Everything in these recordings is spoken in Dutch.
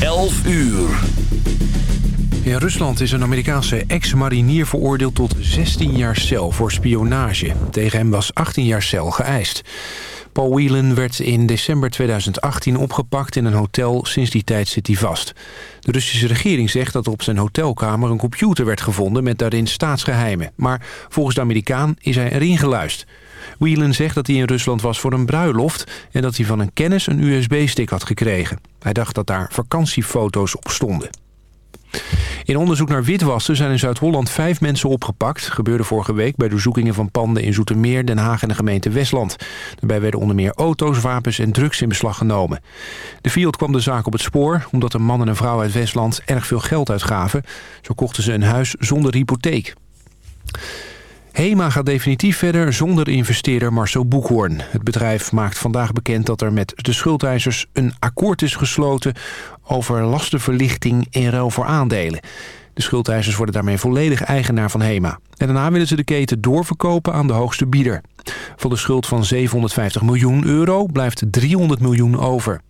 11 uur. In Rusland is een Amerikaanse ex-marinier veroordeeld tot 16 jaar cel voor spionage. Tegen hem was 18 jaar cel geëist. Paul Whelan werd in december 2018 opgepakt in een hotel. Sinds die tijd zit hij vast. De Russische regering zegt dat op zijn hotelkamer een computer werd gevonden met daarin staatsgeheimen. Maar volgens de Amerikaan is hij erin geluisterd. Whelan zegt dat hij in Rusland was voor een bruiloft... en dat hij van een kennis een USB-stick had gekregen. Hij dacht dat daar vakantiefoto's op stonden. In onderzoek naar witwassen zijn in Zuid-Holland vijf mensen opgepakt. gebeurde vorige week bij doorzoekingen van panden in Zoetermeer, Den Haag en de gemeente Westland. Daarbij werden onder meer auto's, wapens en drugs in beslag genomen. De Fiat kwam de zaak op het spoor omdat een man en een vrouw uit Westland erg veel geld uitgaven. Zo kochten ze een huis zonder hypotheek. HEMA gaat definitief verder zonder investeerder Marcel Boekhoorn. Het bedrijf maakt vandaag bekend dat er met de schuldeisers een akkoord is gesloten... over lastenverlichting in ruil voor aandelen. De schuldeisers worden daarmee volledig eigenaar van HEMA. En daarna willen ze de keten doorverkopen aan de hoogste bieder. Van de schuld van 750 miljoen euro blijft 300 miljoen over.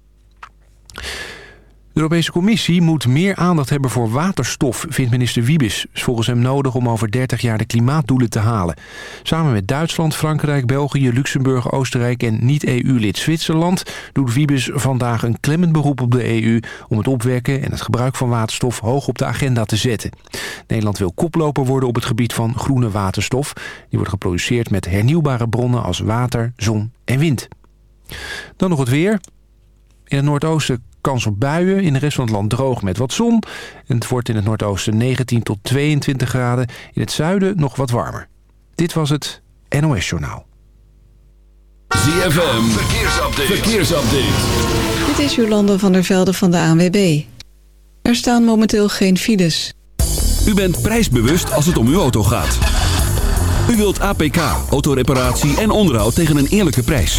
Europese Commissie moet meer aandacht hebben voor waterstof, vindt minister Wiebes. is volgens hem nodig om over 30 jaar de klimaatdoelen te halen. Samen met Duitsland, Frankrijk, België, Luxemburg, Oostenrijk en niet-EU-lid Zwitserland... doet Wiebes vandaag een klemmend beroep op de EU... om het opwekken en het gebruik van waterstof hoog op de agenda te zetten. Nederland wil koploper worden op het gebied van groene waterstof. Die wordt geproduceerd met hernieuwbare bronnen als water, zon en wind. Dan nog het weer. In het noordoosten kans op buien. In de rest van het land droog met wat zon. En het wordt in het noordoosten 19 tot 22 graden. In het zuiden nog wat warmer. Dit was het NOS Journaal. ZFM, verkeersupdate. verkeersupdate. Dit is Jolanda van der Velde van de ANWB. Er staan momenteel geen files. U bent prijsbewust als het om uw auto gaat. U wilt APK, autoreparatie en onderhoud tegen een eerlijke prijs.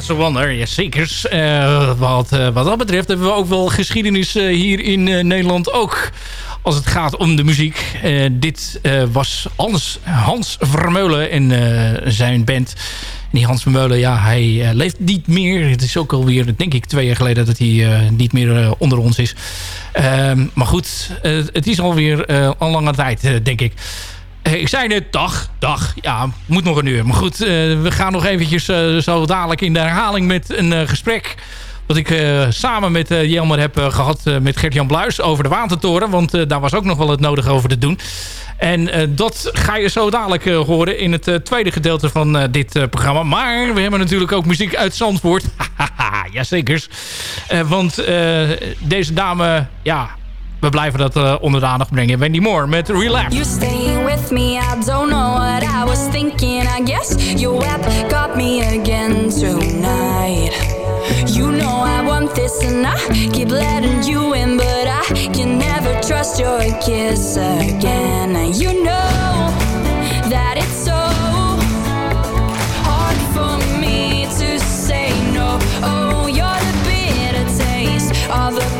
That's Wonder. Ja, zekers. Eh, wat, eh, wat dat betreft hebben we ook wel geschiedenis eh, hier in Nederland ook. Als het gaat om de muziek. Dit was Hans, Hans Vermeulen en zijn band. Die Hans Vermeulen, ja, hij leeft niet meer. Het is ook alweer, denk ik, twee jaar geleden dat hij niet meer onder ons is. Ehm, maar goed, het is alweer al lange tijd, denk ik. Eh, Ik zei net, dag, dag. Ja, moet nog een uur. Maar goed, eh, we gaan nog eventjes eh, zo dadelijk in de herhaling met een gesprek... wat ik samen met Jelmer heb eh, gehad eh, met Gert-Jan Bluis over de Watertoren. Want daar was ook nog wel het nodige over te doen. En dat ga je zo dadelijk horen in het tweede gedeelte van dit programma. Maar we hebben natuurlijk ook muziek uit Zandvoort. Jazekers. Eh want deze dame, ja, we blijven dat eh, onder de aandacht brengen. Wendy Moore met Relapse. You staying with me, I don't know what I was thinking. I guess your web got me again tonight. You know I want this and I keep letting you in, but I can never trust your kiss again. And you know that it's so hard for me to say no. Oh, you're the bitter taste of the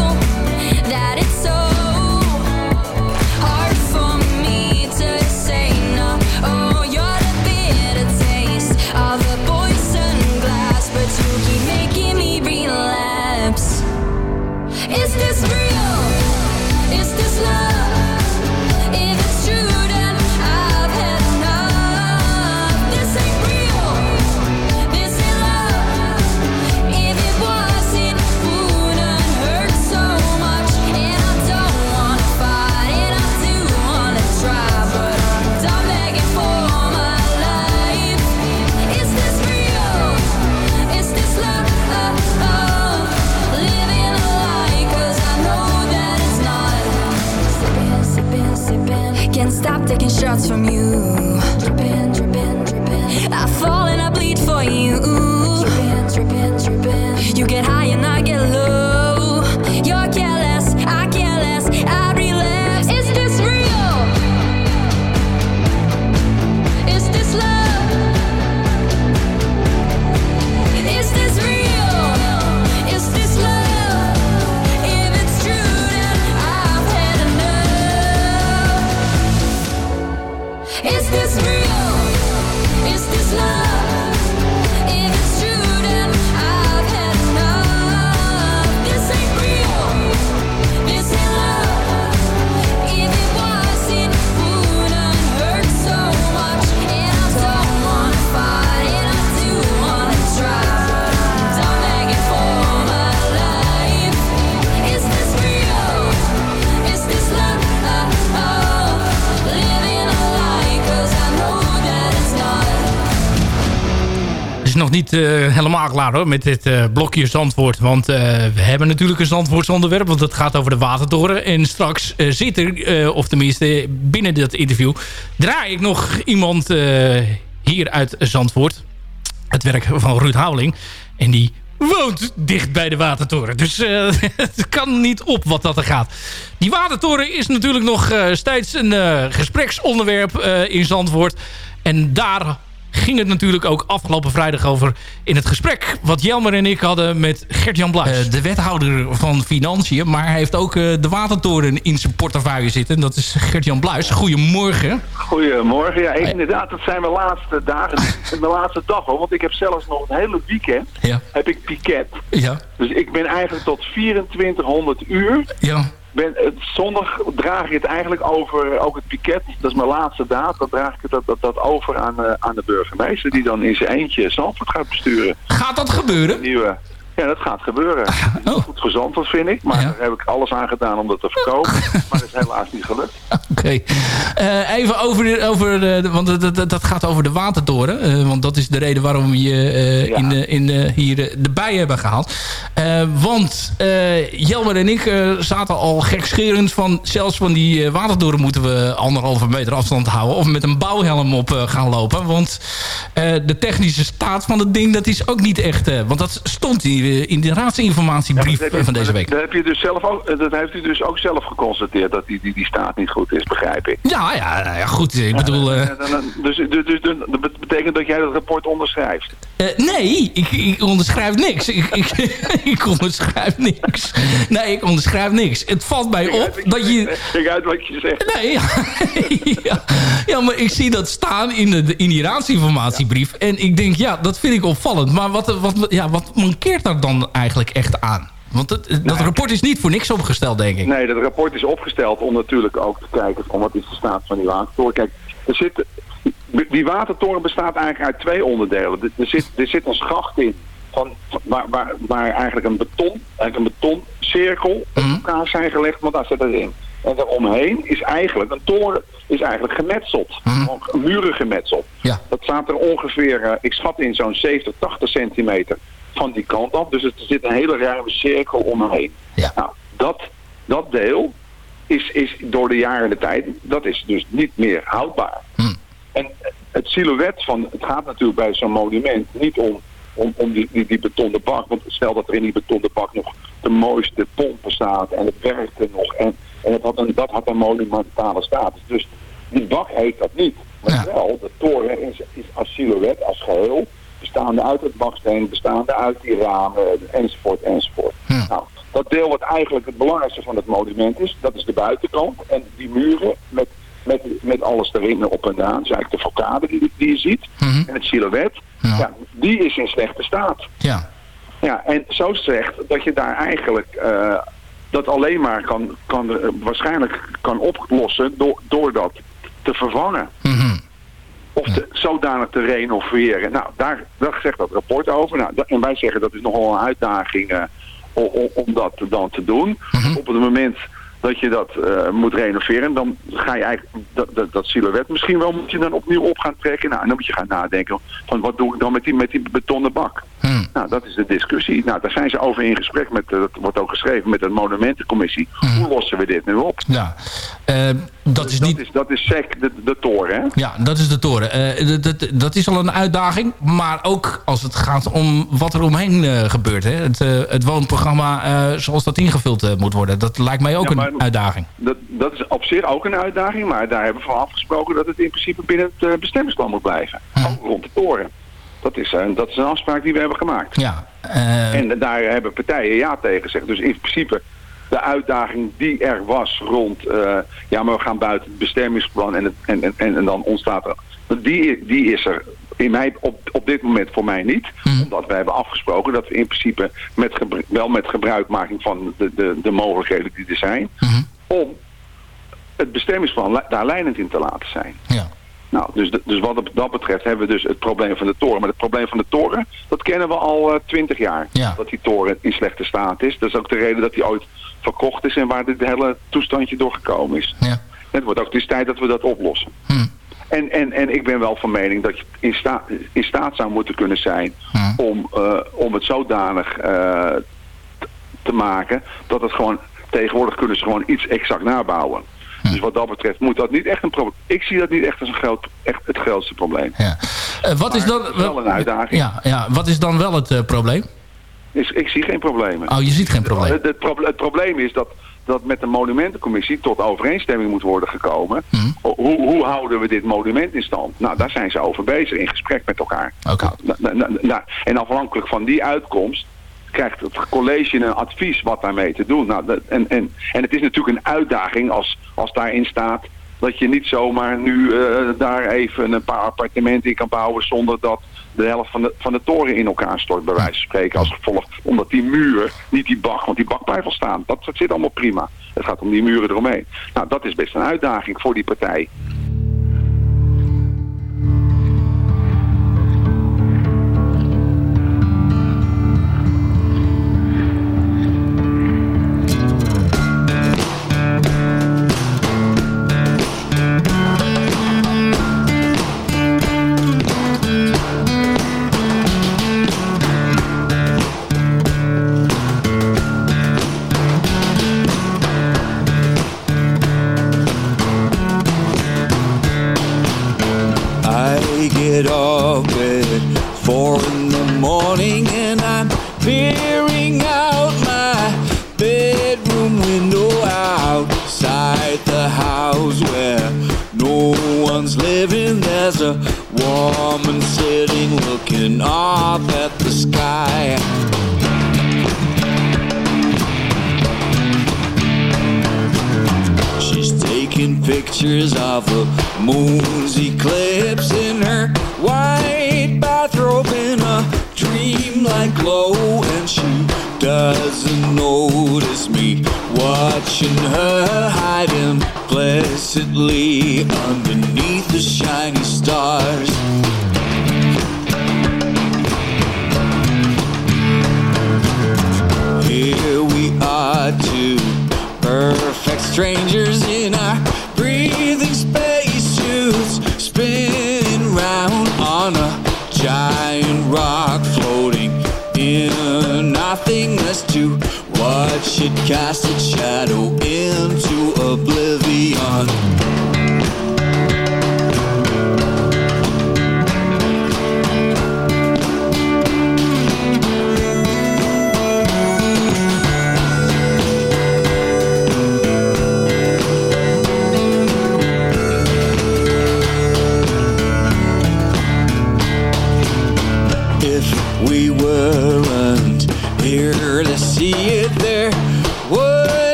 eh, helemaal klaar hoor, met dit eh, blokje Zandvoort. Want eh, we hebben natuurlijk een Zandvoorts onderwerp, want het gaat over de Watertoren. En straks zit er, of tenminste binnen dat interview, draai ik nog iemand hier uit Zandvoort. Het werk van Ruud Houweling. En die woont dicht bij de Watertoren. Dus het kan niet op wat dat er gaat. Die Watertoren is natuurlijk nog steeds een gespreksonderwerp in Zandvoort. En daar ging het natuurlijk ook afgelopen vrijdag over... in het gesprek wat Jelmer en ik hadden met Gert-Jan Bluis. de wethouder van Financiën. Maar hij heeft ook eh, de Watertoren in zijn portefeuille zitten. Dat is Gert-Jan Bluis. Goedemorgen. Goedemorgen. Ja, ik- inderdaad, dat zijn mijn laatste dagen. Mijn laatste dag hoor, want ik heb zelfs nog het hele weekend Ja. heb ik piket. Ja. Dus ik ben eigenlijk tot 2400 uur. Ja. Ben, het, zondag draag ik het eigenlijk over, ook het piket, dat is mijn laatste daad, dan draag ik het dat, dat, dat over aan, eh, aan de burgemeester die dan in zijn eentje Zandvoort gaat besturen. Gaat dat gebeuren? Nieuwe, ja, dat gaat gebeuren. Goed gezond, dat vind ik, maar daar heb ik alles aan gedaan om dat te voorkomen. maar dat is helaas niet gelukt. Oké. Eh, even over, over de, want dat, dat, dat gaat over de Watertoren. eh, want dat is de reden waarom we je eh, in, de- in, de- hier erbij hebben gehaald. Eh, want Jelmer en ik zaten al gekscherend van... zelfs van die Watertoren moeten we anderhalve meter afstand houden... of met een bouwhelm op gaan lopen. Want de technische staat van het ding, dat is ook niet echt... want dat stond hier eh, in de raadsinformatiebrief van deze week. Dat, heb je dus zelf ook, dat heeft u dus ook zelf geconstateerd dat die, die, die staat niet goed is, begrijp ik. Ja, ja, ja goed. Ik bedoel... eh, dan- Dus, dus, dus, dus dat betekent dat jij dat rapport onderschrijft. Eh, nee, ik, ik onderschrijf niks. Ik, ik, ik onderschrijf niks. Nee, ik onderschrijf niks. Het valt mij op dat je... Kijk uit wat je zegt. Nee, ja, ja, ja, maar ik zie dat staan in, de, in die raadsinformatiebrief. En ik denk, ja, dat vind ik opvallend. Maar wat, wat, ja, wat mankeert daar dan eigenlijk echt aan? Want het, dat rapport is niet voor niks opgesteld, denk ik. Nee, dat rapport is opgesteld om natuurlijk ook te kijken van wat is de staat van die watertoren. Kijk, er zit, die watertoren bestaat eigenlijk uit twee onderdelen. Er, zit, er zit een schacht in van, waar, waar, waar eigenlijk een beton, eigenlijk een betoncirkel op elkaar zijn gelegd, want daar zit erin. En daaromheen is eigenlijk, een toren is eigenlijk gemetseld. Gewoon Muren gemetseld. Ja. Dat staat er ongeveer, eh, ik schat in zo'n 70, 80 centimeter van die kant af. Dus er zit een hele ruime cirkel omheen. Nou, dat, dat deel is, is door de jaren de tijd, dat is dus niet meer houdbaar. En het silhouet van, het gaat natuurlijk bij zo'n monument niet om, om, om die, die, die betonnen bak. Want stel dat er in die betonnen bak nog de mooiste pompen staat en het werkte nog. En, en het had een, dat had een monumentale status. Dus die bak heeft dat niet. Maar wel, de toren is, is als silhouet, als geheel, bestaande uit het baksteen, bestaande uit die ramen, enzovoort, enzovoort. Nou, dat deel wat eigenlijk het belangrijkste van het monument is, dat is de buitenkant. En die muren met, met, met alles erin op en aan, dus eigenlijk de façade die, die je ziet, en het silhouet, ja. die is in slechte staat. Ja. Ja, en zo slecht dat je daar eigenlijk eh, dat alleen maar kan, kan, eh, waarschijnlijk kan oplossen door, door dat te vervangen. Of te, zodanig te renoveren. Nou, daar, daar zegt dat rapport over. Nou, dat- en wij zeggen dat is nogal een uitdaging eh, om, om, om dat dan te doen. Op het moment dat je dat eh, moet renoveren, dan ga je eigenlijk dat, dat, dat silhouet misschien wel moet je dan opnieuw op gaan trekken. Nou, en dan moet je gaan nadenken van wat doe ik dan met die, met die betonnen bak. Nou, dat is de discussie. Nou, daar zijn ze over in gesprek met, eh, dat wordt ook geschreven met de monumentencommissie. Hoe lossen we dit nu op? Ja, Eh, dat is niet... Dat is, dat is SEC, de, de toren, hè? Ja, dat is de toren. Eh, dat, dat, dat is al een uitdaging. Maar ook als het gaat om wat er omheen gebeurt. Hè? Het, het woonprogramma zoals dat ingevuld moet worden. Dat lijkt mij ook Ja, maar- een uitdaging. Dat, dat is op zich ook een uitdaging, maar daar hebben we van afgesproken dat het in principe binnen het eh, bestemmingsplan moet blijven. Ook rond de toren. Dat is, een, dat is een afspraak die we hebben gemaakt. Ja. eh, En daar hebben partijen ja tegen gezegd. Dus in principe de uitdaging die er was rond, eh, ja maar we gaan buiten het bestemmingsplan en, het, en, en, en, en dan ontstaat er, die, die is er in mij, op, op dit moment voor mij niet. Omdat we hebben afgesproken dat we in principe met wel met gebruikmaking van de, de, de mogelijkheden die er zijn, om het bestemmingsplan daar leidend in te laten zijn. Ja. Nou, dus, dus wat dat betreft hebben we dus het probleem van de toren. Maar het probleem van de toren, dat kennen we al twintig jaar. Dat die toren in slechte staat is. Dat is ook de reden dat die ooit verkocht is en waar dit hele toestandje door gekomen is. Ja. Het wordt ook het is tijd dat we dat oplossen. En, en, en ik ben wel van mening dat je in, sta, in staat zou moeten kunnen zijn om, eh, om het zodanig eh, te maken dat het gewoon tegenwoordig kunnen ze gewoon iets exact nabouwen. Dus wat dat betreft moet dat niet echt een probleem. Ik zie dat niet echt als een groot, echt het grootste probleem. Ja. Eh, wat is dan... wel een uitdaging. Ja, ja, wat is dan wel het probleem? Is, ik zie geen problemen. Oh, je ziet geen probleem. Het, het, proble- het probleem is dat, dat met de monumentencommissie tot overeenstemming moet worden gekomen. Mhm. Hoe, hoe houden we dit monument in stand? Nou, daar zijn ze over bezig, in gesprek met elkaar. Nou, nou, nou, nou, en afhankelijk van die uitkomst krijgt het college een advies wat daarmee te doen. Nou, dat- en, en, en het is natuurlijk een uitdaging als, als daarin staat dat je niet zomaar nu eh, daar even een paar appartementen in kan bouwen zonder dat de helft van de, van de toren in elkaar stort, bij wijze van spreken, als gevolg. Omdat die muur, niet die bak, want die bak blijft staan. Dat zit allemaal prima. Het gaat om die muren eromheen. Nou, dat is best een uitdaging voor die partij.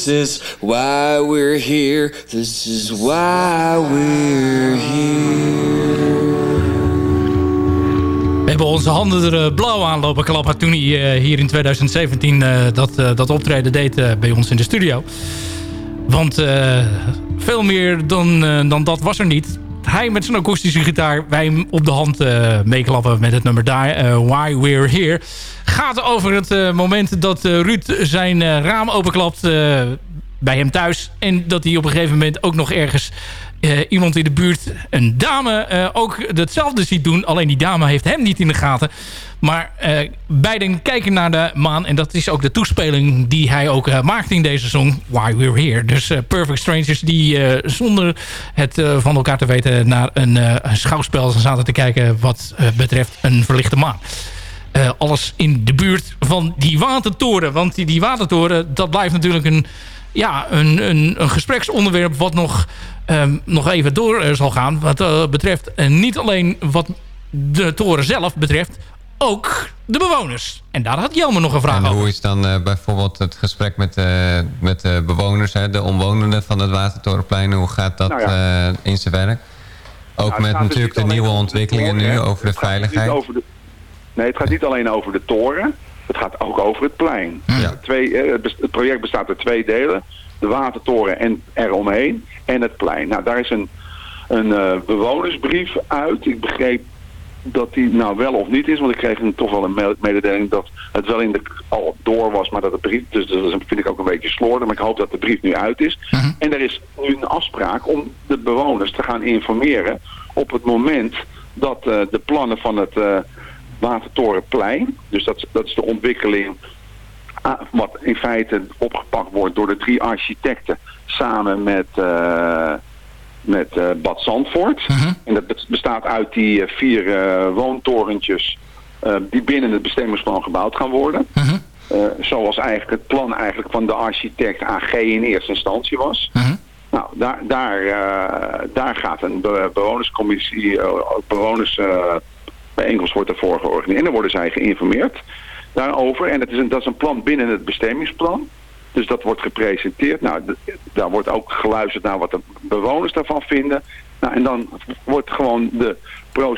This is why we're here. This is why we're here. We hebben onze handen er eh, blauw aan lopen klappen toen hij eh, hier in 2017 eh, dat, dat optreden deed bij ons in de studio. Want veel meer dan, dan dat was er niet. Hij met zijn akoestische gitaar, wij hem op de hand eh, meeklappen met het nummer daar, eh, Why We're Here. Gaat over het eh, moment dat Ruud zijn raam openklapt bij hem thuis. En dat hij op een gegeven moment ook nog ergens eh, iemand in de buurt, een dame, eh, ook hetzelfde ziet doen. Alleen die dame heeft hem niet in de gaten. Maar eh, beiden kijken naar de maan. En dat is ook de toespeling die hij ook maakt in deze song. Why We're Here. Dus Perfect Strangers die zonder het van elkaar te weten... naar een, schouwspel zaten te kijken wat betreft een verlichte maan. Alles in de buurt van die watertoren. Want die, die watertoren, dat blijft natuurlijk een, ja, een, een, een gespreksonderwerp... wat nog, ehm, nog even door eh, zal gaan. Wat eh, betreft eh, niet alleen wat de toren zelf betreft... ook de bewoners. En daar had Jelmer nog een vraag En over. hoe is dan bijvoorbeeld het gesprek met, eh, met de bewoners, hè, de omwonenden van het Watertorenplein? Hoe gaat dat Nou eh, in zijn werk? Ook Nou, met dus natuurlijk de nieuwe de ontwikkelingen toren, nu over de dus veiligheid. over de- nee, het gaat niet alleen over de toren. Het gaat ook over het plein. Twee, eh, het project bestaat uit twee delen. De watertoren en eromheen. En het plein. Nou, daar is een, een eh, bewonersbrief uit. Ik begreep dat die nou wel of niet is. Want ik kreeg een, toch wel een me- mededeling dat het wel in de, al door was, maar dat de brief, dus dat vind ik ook een beetje slordig, maar ik hoop dat de brief nu uit is. En er is nu een afspraak om de bewoners te gaan informeren op het moment dat eh, de plannen van het Watertorenplein, dus dat, dat is de ontwikkeling ah, wat in feite opgepakt wordt door de drie architecten samen met, eh, met eh, Bad Zandvoort. En dat bes- bestaat uit die eh, vier woontorentjes die binnen het bestemmingsplan gebouwd gaan worden. Eh, zoals eigenlijk het plan eigenlijk van de architect AG in eerste instantie was. Nou, daar, daar, daar gaat een be- bewonerscommissie, eh, ook bewonersbijeenkomst wordt ervoor georganiseerd. En dan worden zij geïnformeerd daarover. En het is een, dat is een plan binnen het bestemmingsplan. Dus dat wordt gepresenteerd. Nou, daar wordt ook geluisterd naar wat de bewoners daarvan vinden. Nou, en dan wordt gewoon de,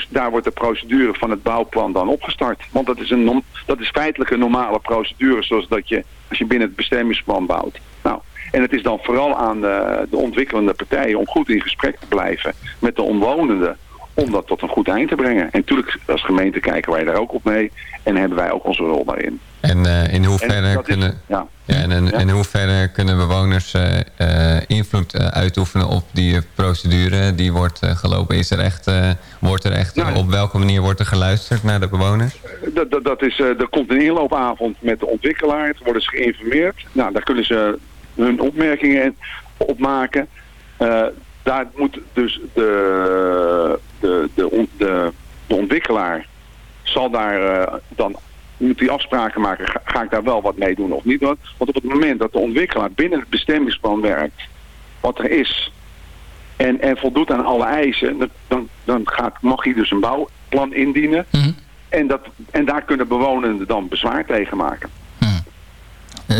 daar wordt de procedure van het bouwplan dan opgestart. Want dat is, een, dat is feitelijk een normale procedure zoals dat je, als je binnen het bestemmingsplan bouwt. Nou, en het is dan vooral aan de, de ontwikkelende partijen om goed in gesprek te blijven met de omwonenden om dat tot een goed eind te brengen. En natuurlijk als gemeente kijken wij daar ook op mee en hebben wij ook onze rol daarin. En eh, in hoeverre En is- kunnen... ja. Ja, en in, in hoeverre kunnen bewoners eh, eh, invloed uitoefenen op die procedure die wordt gelopen? Is er echt, wordt er echt, op welke manier wordt er geluisterd naar de bewoners? Dat, dat, dat is, er komt een inloopavond met de ontwikkelaar. Het worden ze geïnformeerd. Nou, daar kunnen ze hun opmerkingen op maken. Daar moet dus de ontwikkelaar zal daar eh, dan moet die afspraken maken. Ga, ga ik daar wel wat mee doen of niet? Want op het moment dat de ontwikkelaar binnen het bestemmingsplan werkt, wat er is, en, en voldoet aan alle eisen, dan, dan, gaat, mag hij dus een bouwplan indienen. En, dat, en daar kunnen bewonenden dan bezwaar tegen maken.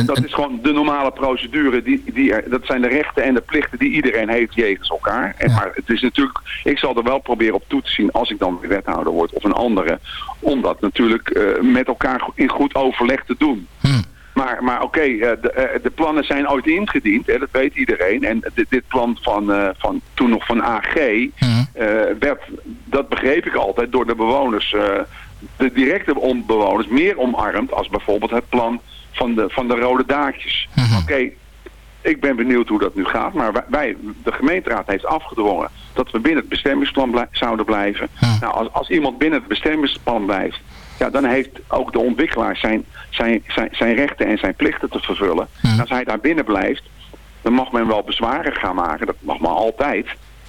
Dat is gewoon de normale procedure. Die, die er, dat zijn de rechten en de plichten die iedereen heeft jegens elkaar. En, Maar het is natuurlijk, ik zal er wel proberen op toe te zien als ik dan weer wethouder word of een andere. Om dat natuurlijk eh, met elkaar in goed overleg te doen. Maar, maar oké, eh, de, eh, de plannen zijn ooit ingediend, hè, dat weet iedereen. En dit, dit plan van, van toen nog van AG, eh, werd, dat begreep ik altijd, door de bewoners, de directe om- bewoners, meer omarmd als bijvoorbeeld het plan van de, van de rode daakjes. Oké, ik ben benieuwd hoe dat nu gaat, maar wij- de gemeenteraad heeft afgedwongen dat we binnen het bestemmingsplan blij- zouden blijven. Nou, als, als iemand binnen het bestemmingsplan blijft, ja, dan heeft ook de ontwikkelaar zijn, zijn, zijn, zijn rechten en zijn plichten te vervullen. En als hij daar binnen blijft, dan mag men wel bezwaren gaan maken. Dat mag maar altijd.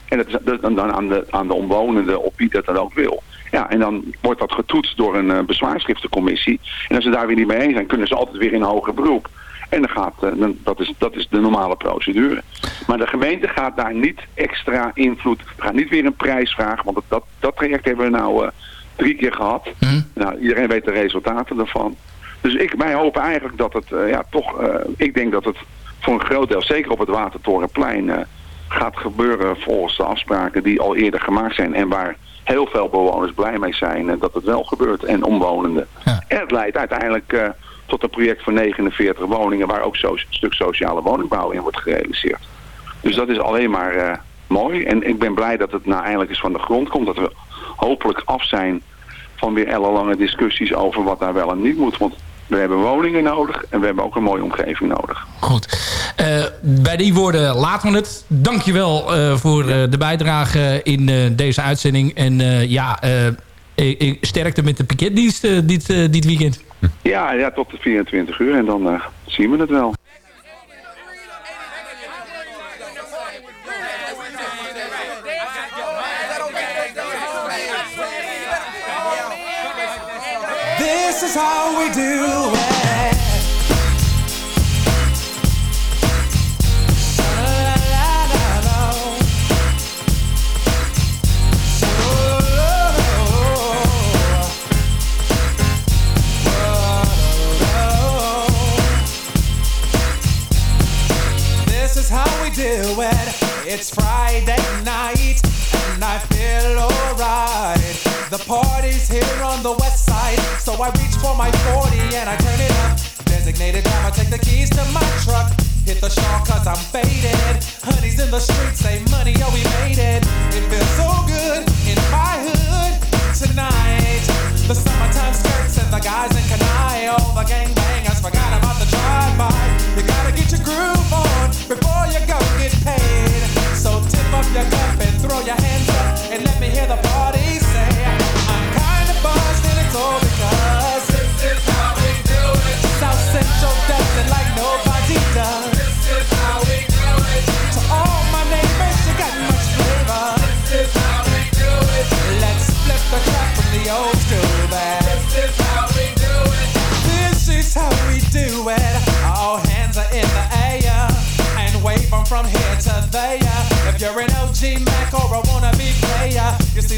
En dat is dat is dan dan aan de, aan de omwonenden op wie dat dan ook wil. Ja, en dan wordt dat getoetst door een eh, bezwaarschriftencommissie. En als ze daar weer niet mee eens zijn, kunnen ze altijd weer in hoger beroep. En dan gaat, eh, dan, dat, is, dat is de normale procedure. Maar de gemeente gaat daar niet extra invloed, gaat niet weer een prijs vragen. Want dat, dat, dat traject hebben we nou eh, drie keer gehad. Nou, iedereen weet de resultaten daarvan. Dus ik, wij hopen eigenlijk dat het, ja toch, ik denk dat het voor een groot deel, zeker op het Watertorenplein, gaat gebeuren volgens de afspraken die al eerder gemaakt zijn. En waar heel veel bewoners blij mee zijn eh, dat het wel gebeurt en omwonenden. En het leidt uiteindelijk eh, tot een project van 49 woningen waar ook zo, een stuk sociale woningbouw in wordt gerealiseerd. Dus dat is alleen maar eh, mooi. En ik ben blij dat het nou eindelijk eens van de grond komt. Dat we hopelijk af zijn van weer ellenlange discussies over wat daar wel en niet moet. Want we hebben woningen nodig en we hebben ook een mooie omgeving nodig. Goed. Eh, bij die woorden laten we het. Dankjewel uh, voor uh, de bijdrage in deze uitzending. En ja, ik, sterkte met de piketdienst dit, dit weekend. Ja, ja, tot de 24 uur en dan zien we het wel. Is how we do it. This is how we do it. It's Friday night and I feel alright. The party's here on the west side, so I reach for my 40 and I turn it up. Designated I take the keys to my truck. Hit the shop cause I'm faded. Honey's in the streets, say money, oh we made it. It feels so good in my hood tonight. The summertime skirts and the guys in Kanai. All the gangbangers forgot about the drive-by. You gotta get your groove on before you go get paid. So tip up your cup and throw your hands up and let me hear the party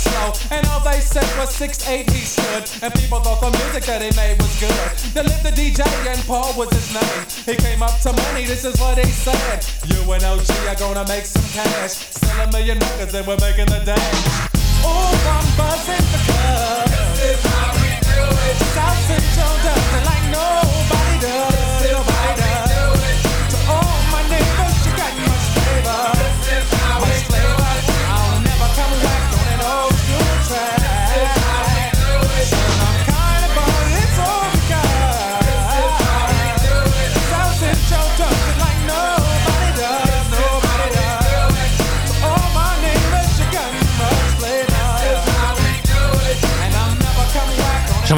slow. And all they said was 6'8 he stood. And people thought the music that he made was good. They lived the DJ and Paul was his name. He came up to money, this is what he said. You and OG are gonna make some cash. Sell a million records and we're making the dash. Oh, I'm buzzing because this is how we do it. South Central does it like nobody does. Nobody does. To all my neighbors, you got much flavor. Much flavor.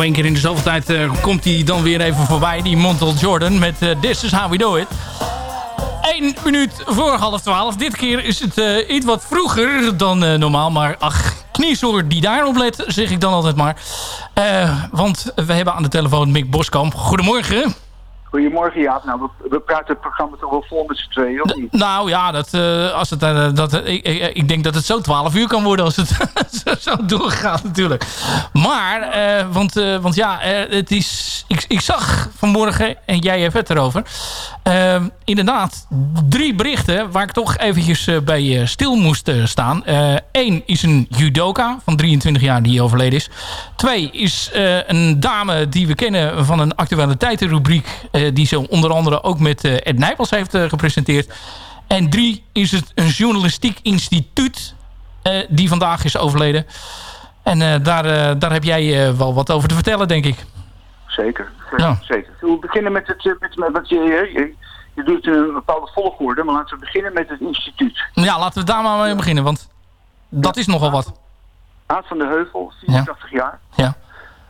Één keer in de zoveel tijd eh, komt hij dan weer even voorbij. Die Montel Jordan met eh, This is how we do it. 1 minuut voor half 12. Dit keer is het eh, iets wat vroeger dan normaal. Maar ach, kniezoor die daarop let, zeg ik dan altijd maar. Want we hebben aan de telefoon Mick Boskamp. Goedemorgen. Goedemorgen Jaap. Nou, we, praten het programma toch wel vol met z'n tweeën, of niet? Nou ja, dat, eh, als het, eh, dat, ik, ik, ik denk dat het zo 12 uur kan worden als het zo- doorgaat natuurlijk. Maar, eh, want, eh, want ja, eh, het is, ik, ik zag vanmorgen, en jij hebt het erover, eh, inderdaad drie berichten waar ik toch eventjes eh, bij eh, stil moest eh, staan. Eén is een judoka van 23 jaar die overleden is. Twee is eh, een dame die we kennen van een actualiteitenrubriek... eh, die ze onder andere ook met eh, Ed Nijpels heeft eh, gepresenteerd. En drie is het een journalistiek instituut die vandaag is overleden. En daar, daar heb jij wel wat over te vertellen, denk ik. Zeker. Ja. Zeker. We beginnen met het, met, met wat je, je, je doet een bepaalde volgorde, maar laten we beginnen met het instituut. Ja, laten we daar maar mee beginnen, want dat is nogal wat. Aad van de Heuvel, 84 jaar. Ja.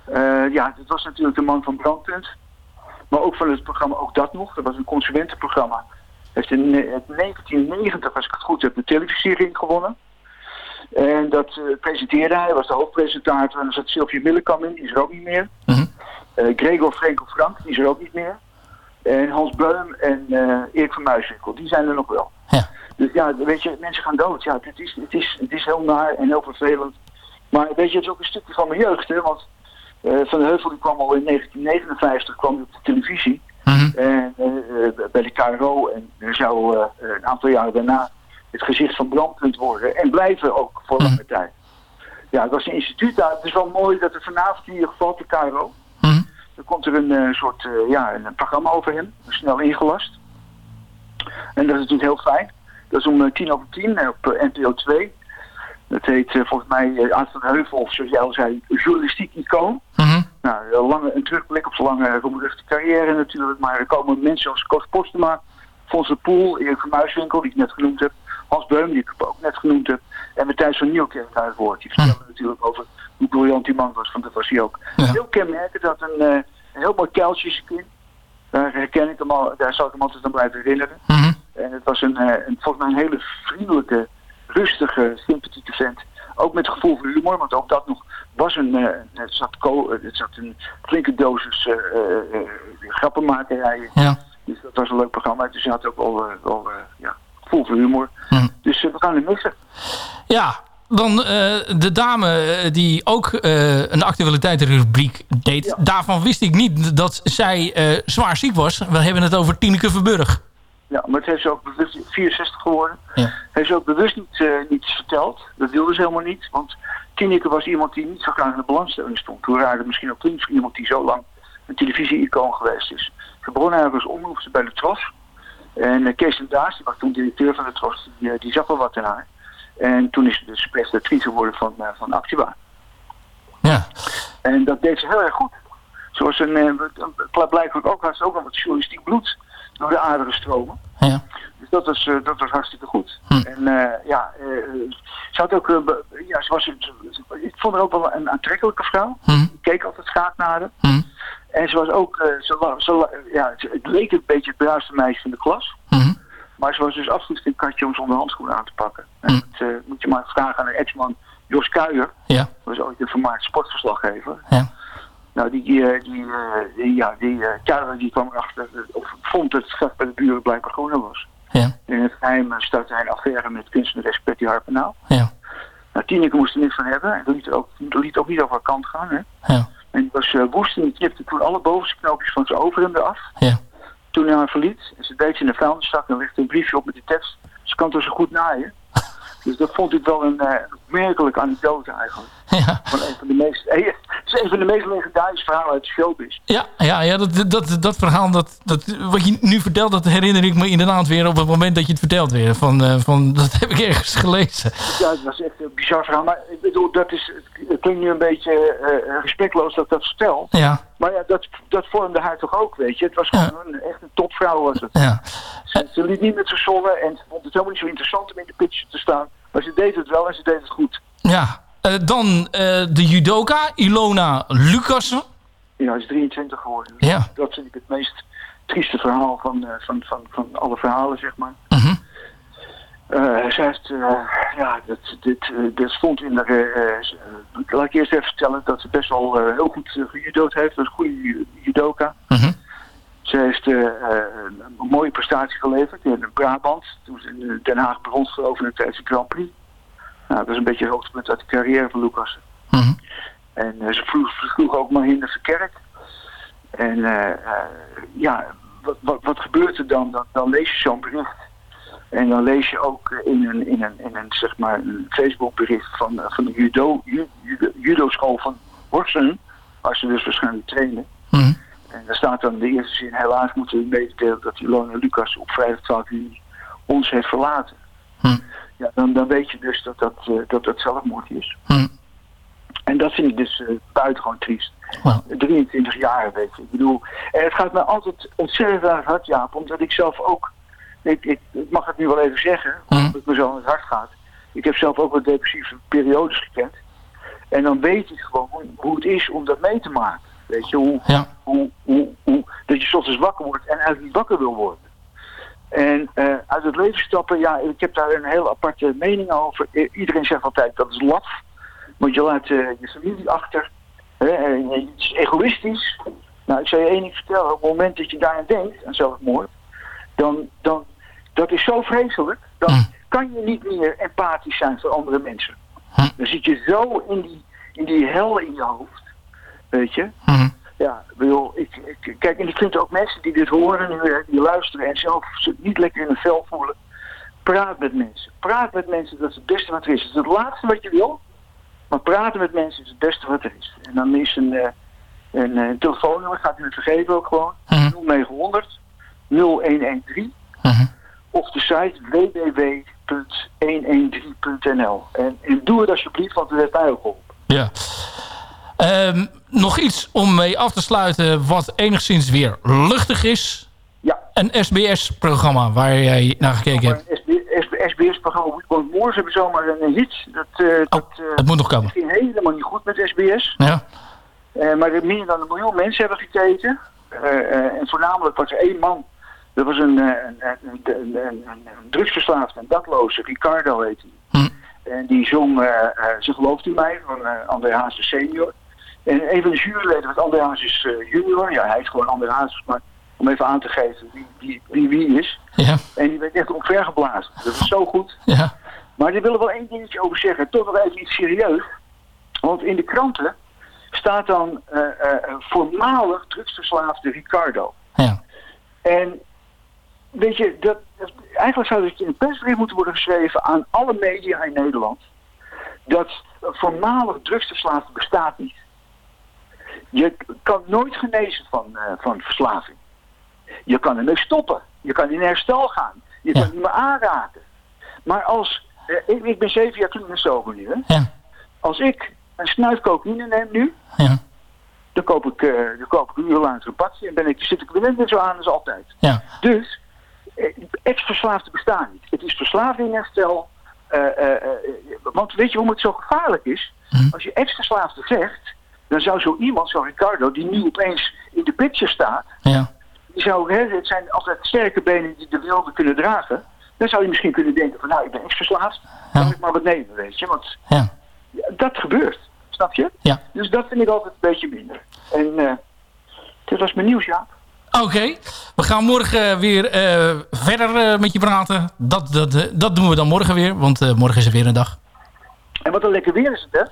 Eh, ja, dat was natuurlijk de man van Brandpunt. Maar ook van het programma Ook Dat Nog. Dat was een consumentenprogramma. Heeft in ne- 1990, als ik het goed heb, de televisiering gewonnen. En dat eh, presenteerde hij. Hij was de hoofdpresentator. En er zat Sylvia Millekam in, die is er ook niet meer. Eh, Gregor Frenkel Frank, die is er ook niet meer. En Hans Beum en eh, Erik van Muiswinkel, die zijn er nog wel. Dus ja, weet je, mensen gaan dood. Ja, het is, het, is, het is heel naar en heel vervelend. Maar weet je, het is ook een stukje van mijn jeugd, hè. Want Van de Heuvel die kwam al in 1959 kwam op de televisie. En eh, eh, bij de KRO. En er zou eh, een aantal jaren daarna het gezicht van Brandpunt worden. En blijven ook voor lange tijd. Ja, het was een instituut daar. Het is wel mooi dat er vanavond in ieder geval de KRO. Er komt er een eh, soort eh, ja, een programma over hem. Snel ingelast. En dat is natuurlijk heel fijn. Dat is om eh, tien over tien eh, op eh, NPO 2. Dat heet eh, volgens mij uh, Aad van Heuvel, of zoals jij al zei, journalistiek icoon. Nou, een, lange, een terugblik op zijn lange roemruchte carrière natuurlijk. Maar er komen mensen als Koos Postema Fons de Poel, Erik van Muiswinkel, die ik net genoemd heb. Hans Beum, die ik ook net genoemd heb. En Matthijs van Nieuwkerk uit het woord. Die vertelde natuurlijk over hoe briljant die man was, want dat was hij ook. Heel kenmerkend dat een, eh, een heel mooi kuiltje is kind. Daar herken ik hem al, daar zal ik hem altijd aan blijven herinneren. En het was een, eh, een, volgens mij een hele vriendelijke, rustige, sympathieke vent. Ook met gevoel voor humor, want ook dat nog was een, eh, het, zat eh, het zat een flinke dosis eh, grappenmakerijen. Ja. Dus dat was een leuk programma. Dus hij had ook eh, ja, gevoel voor humor. Dus eh, we gaan hem missen. Ja, dan de dame die ook eh, een actualiteitenrubriek deed. Daarvan wist ik niet dat zij zwaar ziek was. We hebben het over Tineke Verburg. Ja, maar het heeft ze ook bewust 64 geworden. Ja. Heeft ze ook bewust niet, eh, niet verteld. Dat wilde ze helemaal niet. Want Tineke was iemand die niet zo graag in de belangstelling stond. Hoe raar het misschien ook voor iemand die zo lang een televisie-icoon geweest is. Ze begon eigenlijk als omroepster bij de Tros. En eh, Kees en Daas, die was toen directeur van de Tros, die, eh, die zag wel wat in haar. En toen is ze dus presentatrice geworden van, van Activa. Ja. En dat deed ze heel erg goed. Zoals een, blijkbaar ook had ze ook wel wat journalistiek bloed door de aderen stromen. Ja. Dus dat was, eh, dat was hartstikke goed. En eh, ja, eh, ze had ook, ja, ze was, een- ik vond haar ook wel een aantrekkelijke vrouw. Ik keek altijd graag naar haar. En ze was ook, ze, ze, ja, het, leek een beetje het bruiste meisje in de klas. Maar ze was dus absoluut geen katje om zonder handschoenen aan te pakken. En dat moet je maar vragen aan haar ex-man Jos Kuijer. Ja. Dat was ooit een vermaakt sportverslaggever. Ja. Nou, die, eh, die, eh, die, ja, die eh, Kuijer die kwam erachter, of vond dat het gras bij de buren blijkbaar groener was. Ja. In het geheim eh, startte hij een affaire met kunstenares Betty Harpenaal. Ja. Nou, Tineke moest er niks van hebben. En liet ook, liet ook niet over haar kant gaan. Hè. Ja. En die was woest en die knipte toen alle bovenste knoopjes van zijn overhemd eraf. Ja. Toen hij haar verliet, en ze deed ze in de vuilniszak en legde een briefje op met die tekst. Ze kan toch zo goed naaien. Dus dat vond ik wel een opmerkelijke anekdote eigenlijk. Van een van de meest, het is een van de meest legendarische verhalen uit de showbiz. Ja, ja, ja dat, dat, dat verhaal, dat, dat, wat je nu vertelt, dat herinner ik me inderdaad weer op het moment dat je het vertelt weer. Van, eh, van, dat heb ik ergens gelezen. Ja, het was echt een bizar verhaal. Maar ik bedoel, dat is, het klinkt nu een beetje eh, respectloos dat ik dat vertel. Ja. Maar ja, dat, dat vormde haar toch ook, weet je. Het was gewoon een, echt een topvrouw was het. Ja. Ze, ze liet niet met zich zonnen en ze vond het helemaal niet zo interessant om in de pitch te staan. Maar ze deed het wel en ze deed het goed. Ja. Eh, dan eh, de judoka, Ilona Lucassen. Ja, hij is 23 geworden. Ja. Dat vind ik het meest trieste verhaal van, eh, van, van, van alle verhalen, zeg maar. Mhm. Eh, zij heeft, ja, dat, dit, dit stond in de, laat ik eerst even vertellen dat ze best wel heel goed uh, gejudood heeft. Dat is een goede ju- judoka. Ze heeft eh, een mooie prestatie geleverd in Brabant. Toen ze in Den Haag brons veroverde tijdens de Grand Prix. Nou, dat is een beetje het hoogtepunt uit de carrière van Lucas. En eh, ze vroeg, vroeg ook maar in de verkerk. En eh, ja, wat, wat, wat gebeurt er dan? Dan, dan lees je zo'n bericht. En dan lees je ook in een, in een, in een, zeg maar, een Facebook bericht van, van de judo, ju- judo, judo-school van Horsen. Waar ze dus waarschijnlijk trainen. En daar staat dan de eerste zin, helaas moeten we mededelen dat Ilona Lucas op vrijdag 12 juni ons heeft verlaten. Ja, dan, dan weet je dus dat dat, eh, dat, dat zelfmoord is. En dat vind ik dus eh, buitengewoon triest. 23 jaar, weet je. Ik bedoel, en het gaat me altijd ontzettend aan het hart, Jaap, omdat ik zelf ook, ik, ik, ik mag het nu wel even zeggen, omdat het me zo aan het hart gaat. Ik heb zelf ook wat depressieve periodes gekend. En dan weet ik gewoon hoe, hoe het is om dat mee te maken. Weet je, hoe, hoe, hoe, hoe, dat je soms wakker wordt en eigenlijk wakker wil worden. En eh, uit het leven stappen, ja, ik heb daar een heel aparte mening over. Iedereen zegt altijd dat is laf. Want je laat eh, je familie achter. Hè, en je- het is egoïstisch. Nou, ik zal je één ding vertellen. Op het moment dat je daaraan denkt, aan zelfmoord, dan, dan, dat is zo vreselijk. Dan kan je niet meer empathisch zijn voor andere mensen. Dan zit je zo in die, in die hel in je hoofd. Weet je? Ja, ik bedoel, ik, ik, kijk, en ik vind ook mensen die dit horen nu, die luisteren en zelf zich niet lekker in hun vel voelen. Praat met mensen. Praat met mensen, dat is het beste wat er is. Het is het laatste wat je wil, maar praten met mensen is het beste wat er is. En dan is een, eh, een, eh, telefoonnummer, gaat u het vergeven ook gewoon, 0900 0113 of de site www.113.nl. En, en doe het alsjeblieft, want het heeft mij ook geholpen. Ja. Ehm, nog iets om mee af te sluiten wat enigszins weer luchtig is. Ja. een SBS-programma waar jij naar gekeken hebt. SBS-programma Weekend Moors hebben zomaar een hit. Dat, eh dat, eh, Het moet nog komen. ging helemaal niet goed met SBS. Ja. Eh, maar er meer dan een miljoen mensen hebben gekeken. Eh, en voornamelijk was er één man. Dat was een, een, een, een, een, een drugsverslaafde, een dakloze, Ricardo heet hij. En die zong Ze gelooft u mij van André Hazes senior. En een van de juryleden was André Hazes eh, junior. Ja, hij is gewoon André maar om even aan te geven wie wie, wie, wie is. Ja. En die werd echt opvergeblazen. Dat was zo goed. Ja. Maar daar willen we wel één dingetje over zeggen. Toch nog even iets serieus. Want in de kranten staat dan eh, eh, voormalig drugsverslaafde Ricardo. Ja. En weet je, dat, eigenlijk zou dit in een persbrief moeten worden geschreven aan alle media in Nederland. Dat voormalig drugsverslaafde bestaat niet. Je kan nooit genezen van, eh, van verslaving. Je kan ermee stoppen. Je kan in herstel gaan. Je kan niet meer aanraken. Maar als, eh, ik, ik ben zeven jaar clean sober nu. Hè? Als ik een snuif cocaïne neem nu, dan koop ik, eh, dan koop ik een uur lang een pakje en ben ik, zit ik weer net zo aan als altijd. Ja. Dus, ex-verslaafden bestaan niet. Het is verslaving in herstel. want weet je waarom het zo gevaarlijk is? Als je ex-verslaafde zegt, dan zou zo iemand, zo Ricardo, die nu opeens in de picture staat, Ja. die zou, hè, het zijn altijd sterke benen die de wilde kunnen dragen. Dan zou je misschien kunnen denken van, nou, ik ben ex-verslaafd, kan ik maar wat nemen, weet je. Want Ja. dat gebeurt, snap je? Ja. Dus dat vind ik altijd een beetje minder. En eh dit was mijn nieuws, Jaap. Oké, we gaan morgen weer eh, verder eh, met je praten. Dat, dat, eh, dat doen we dan morgen weer, want eh, morgen is er weer een dag. En wat een lekker weer is het, hè?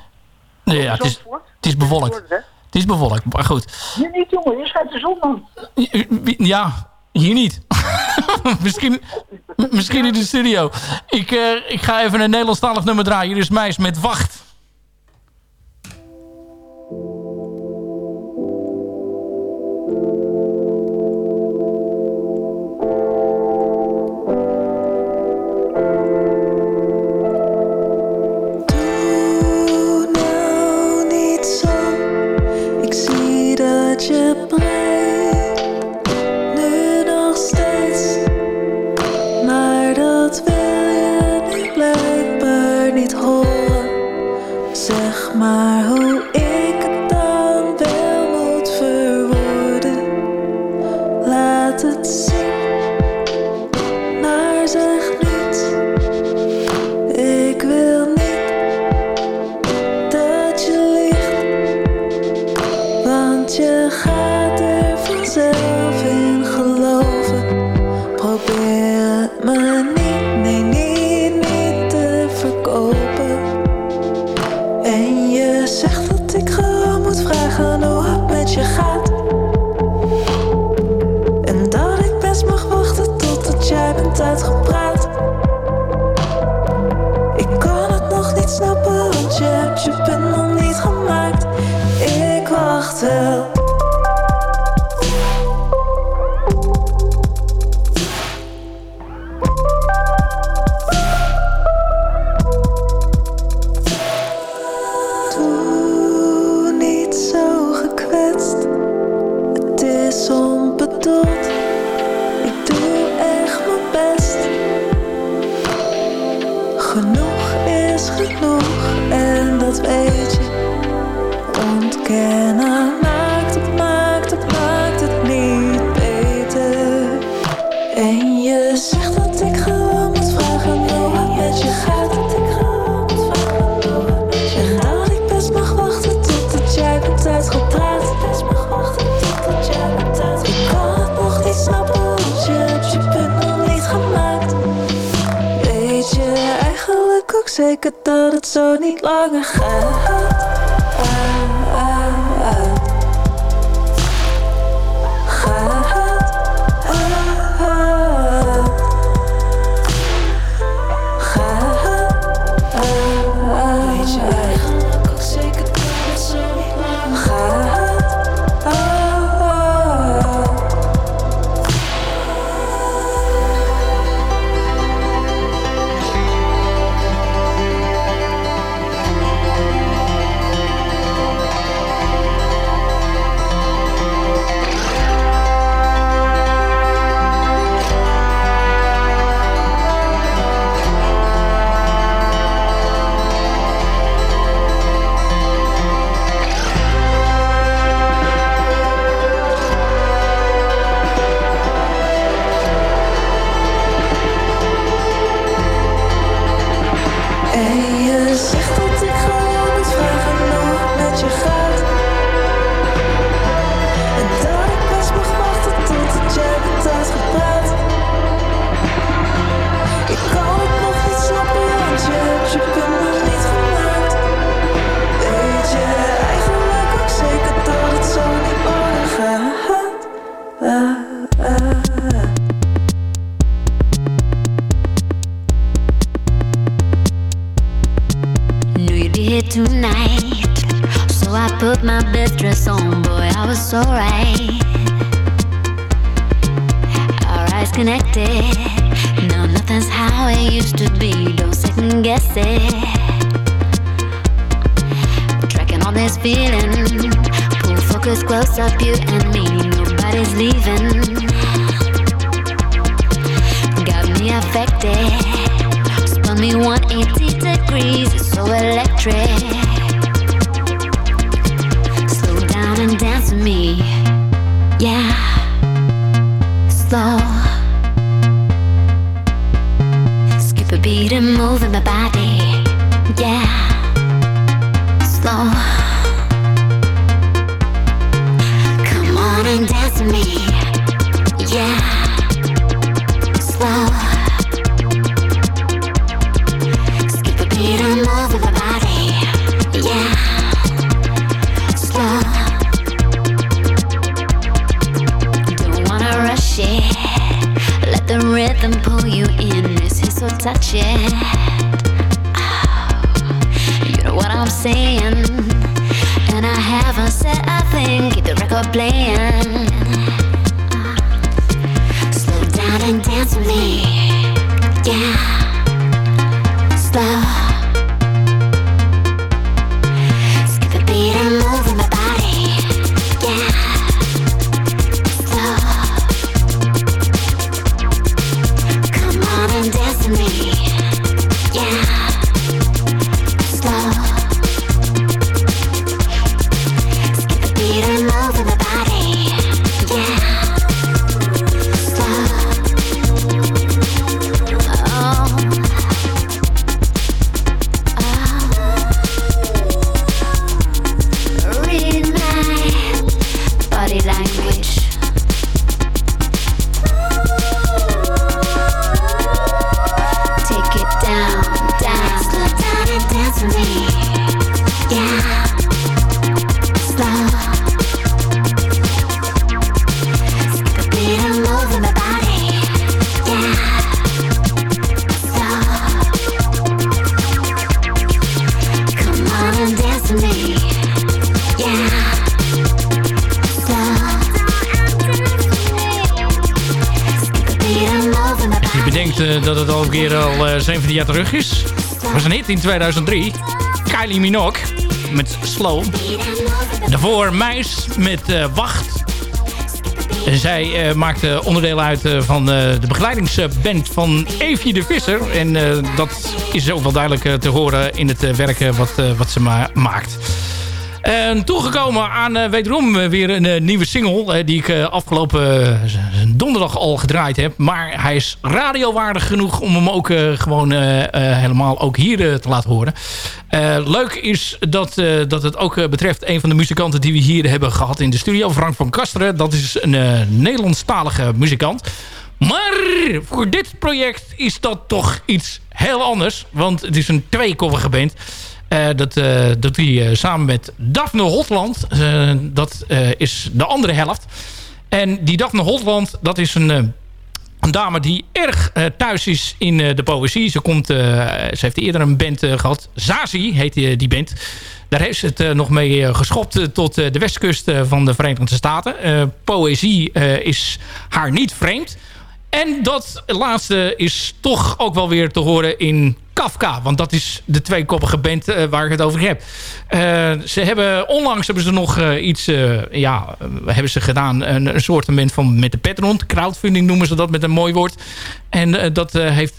Nee, ja, het, is, het is bewolkt. Het is bewolkt, maar goed. Hier niet, jongen. Hier schijnt de zon, man. Ja, hier niet. misschien, misschien in de studio. Ik, eh, ik ga even een Nederlandstalig nummer draaien. Hier is Meis met Wacht. Was so right. Our eyes connected. No, nothing's how it used to be. Don't second guess it. Tracking all this feeling. Pull focus close up, you in 2003. Kylie Minogue met Slow. Daarvoor Meis met eh, Wacht. Zij eh, maakte onderdeel uit eh, van de begeleidingsband van Evie de Visser. En dat is ook wel duidelijk te horen in het werk wat, wat ze ma maakt. En toegekomen aan wederom weer een nieuwe single... die ik afgelopen donderdag al gedraaid heb. Maar hij is radiowaardig genoeg om hem ook eh, gewoon eh, eh, helemaal ook hier te laten horen. Leuk is dat, dat het ook betreft een van de muzikanten die we hier hebben gehad in de studio. Frank van Kasteren. Dat is een Nederlandstalige muzikant. Maar voor dit project is dat toch iets heel anders. Want het is een tweekoppige band. Dat doet hij eh, samen met Daphne Hotland. Dat is de andere helft. En die Daphne Hotland, dat is een, eh, een dame die erg eh, thuis is in eh, de poëzie. Ze, komt, ze heeft eerder een band eh, gehad. Zazie heet die, die band. Daar heeft ze het nog mee geschopt tot de westkust van de Verenigde Staten. Poëzie is haar niet vreemd. En dat laatste is toch ook wel weer te horen in Kafka. Want dat is de tweekoppige band eh, waar ik het over heb. Eh, ze hebben, onlangs hebben ze nog eh, iets ja, hebben ze gedaan. Een, een soort van met de pet rond. Crowdfunding noemen ze dat met een mooi woord. En dat heeft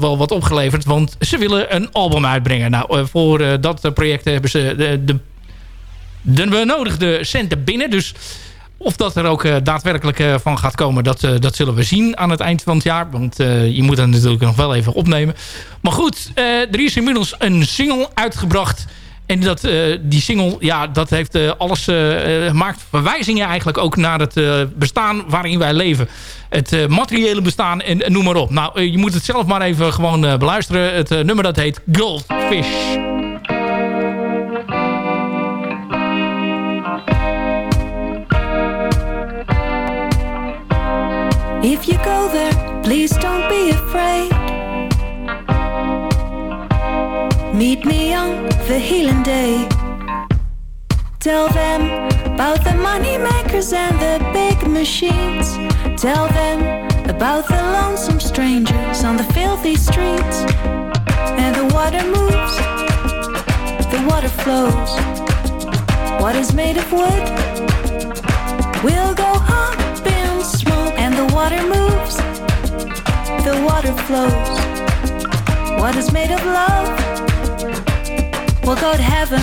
wel wat opgeleverd. Want ze willen een album uitbrengen. Nou, voor dat project hebben ze de, de, de benodigde centen binnen. Dus of dat er ook eh, daadwerkelijk eh, van gaat komen, dat, eh, dat zullen we zien aan het eind van het jaar. Want je moet dat natuurlijk nog wel even opnemen. Maar goed, er is inmiddels een single uitgebracht. En dat, die single, ja, dat heeft alles, maakt verwijzingen eigenlijk ook naar het bestaan waarin wij leven. Het materiële bestaan en, en noem maar op. Nou, je moet het zelf maar even gewoon beluisteren. Het nummer dat heet Goldfish. If you go there, please don't be afraid. Meet me on the healing day. Tell them about the money makers and the big machines. Tell them about the lonesome strangers on the filthy streets. And the water moves, the water flows. What is made of wood will go water flows. What is made of love will go to heaven.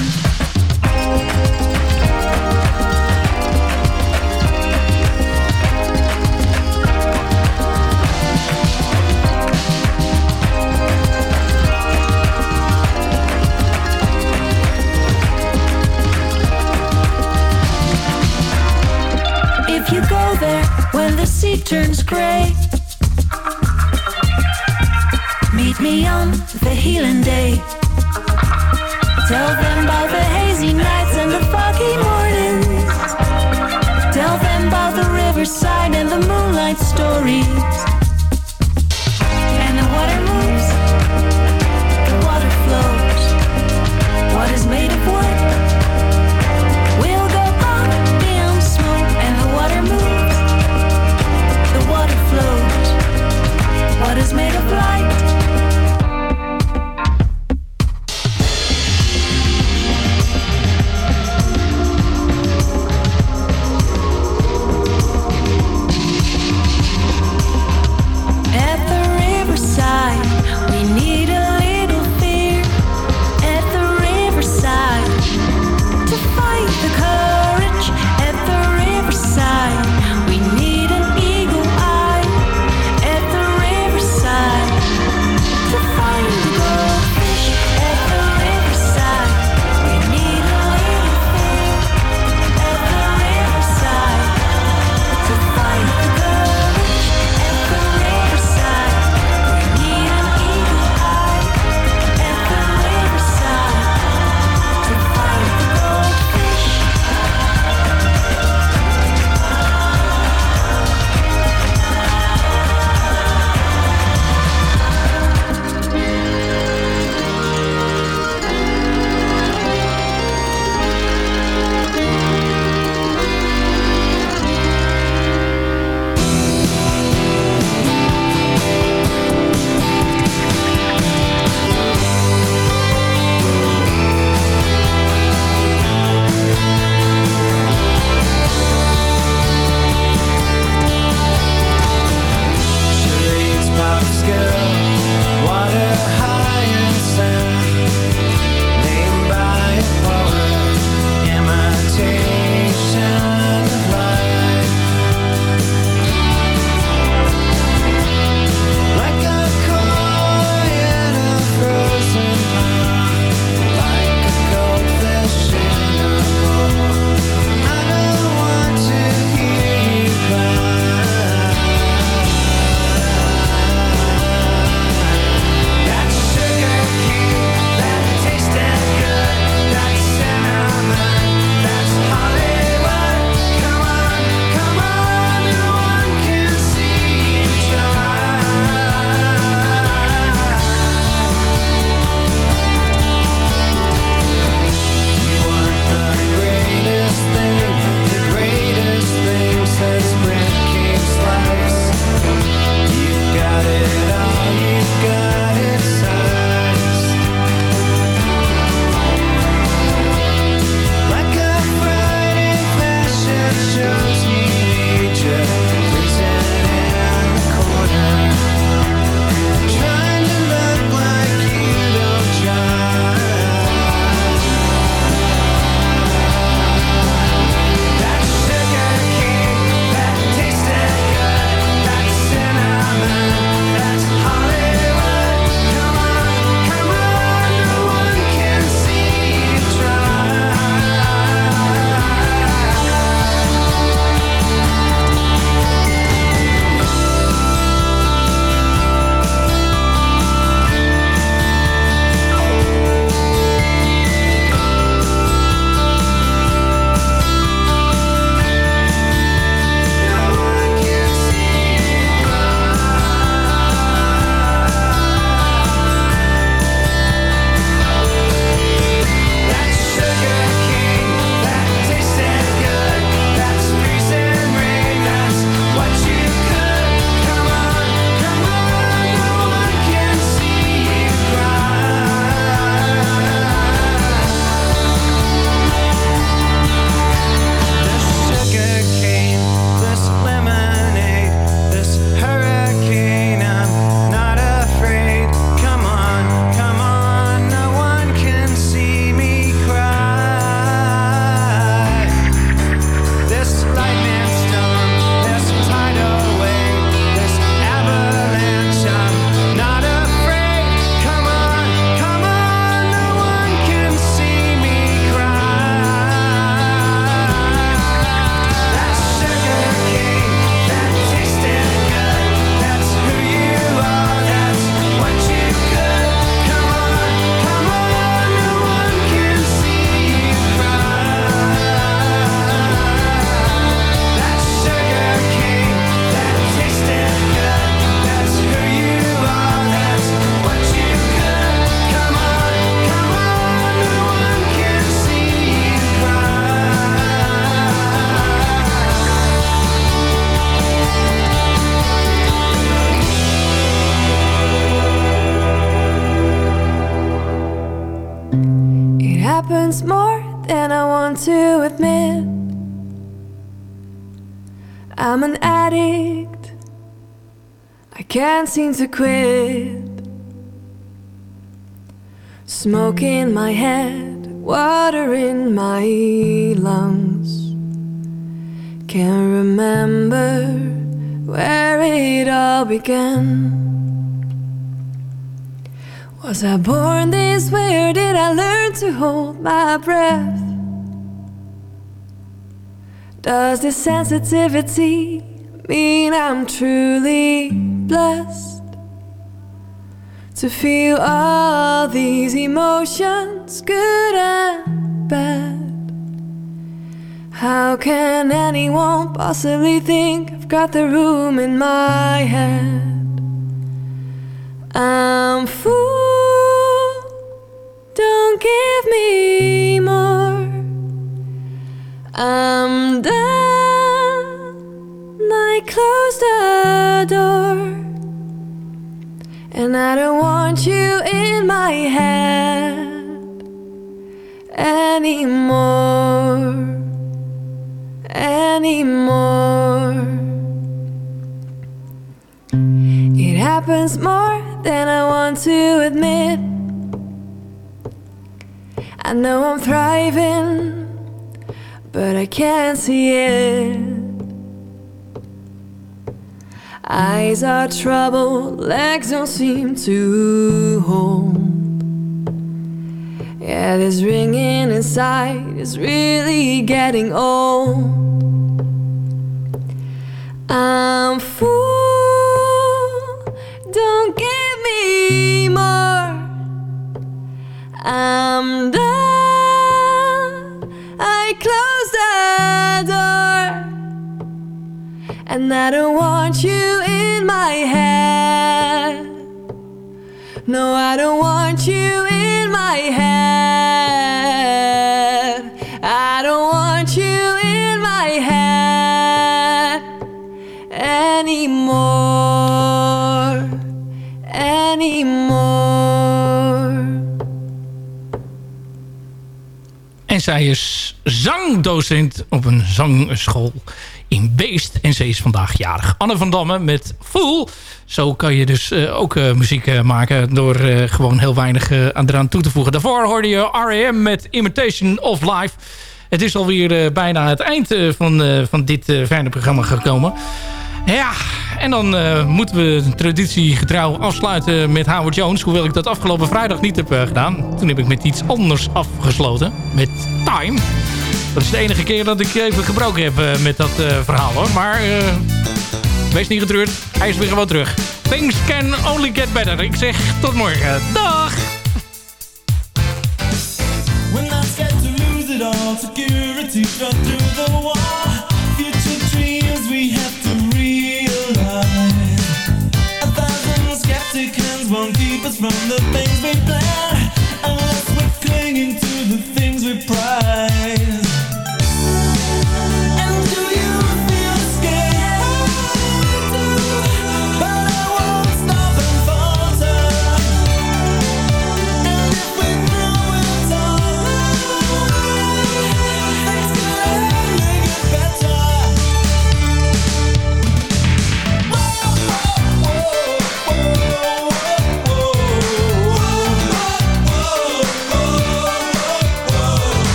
If you go there when the sea turns gray, me on the healing day. Tell them about the hazy nights and the foggy mornings. Tell them about the riverside and the moonlight stories. Seem to quit. Smoke in my head, water in my lungs. Can't remember where it all began. Was I born this way or did I learn to hold my breath? Does this sensitivity mean I'm truly blessed to feel all these emotions, good and bad? How can anyone possibly think I've got the room in my head? I'm full, don't give me more. I'm done, I close the door. And I don't want you in my head anymore. Anymore. It happens more than I want to admit. I know I'm thriving, but I can't see it. Eyes are troubled, legs don't seem to hold. Yeah, this ringing inside is really getting old. I'm full, don't give me more. I'm done, And I don't want you in my head. No, I don't want you in my head. I don't want you in my head anymore. Anymore. En zij is zangdocent op een zangschool in Beest. En ze is vandaag jarig. Anne van Damme met Fool. Zo kan je dus eh, ook eh, muziek eh, maken door gewoon heel weinig aan eraan toe te voegen. Daarvoor hoorde je R.A.M. met Imitation of Life. Het is alweer bijna het eind van, van dit fijne programma gekomen. Ja, en dan moeten we traditiegetrouw afsluiten met Howard Jones. Hoewel ik dat afgelopen vrijdag niet heb gedaan. Toen heb ik met iets anders afgesloten. Met Time. Dat is de enige keer dat ik even gebroken heb eh, met dat eh, verhaal hoor. Maar eh, wees niet getreurd. Hij is weer gewoon terug. Things can only get better. Ik zeg tot morgen. Dag! We're clinging to the things we.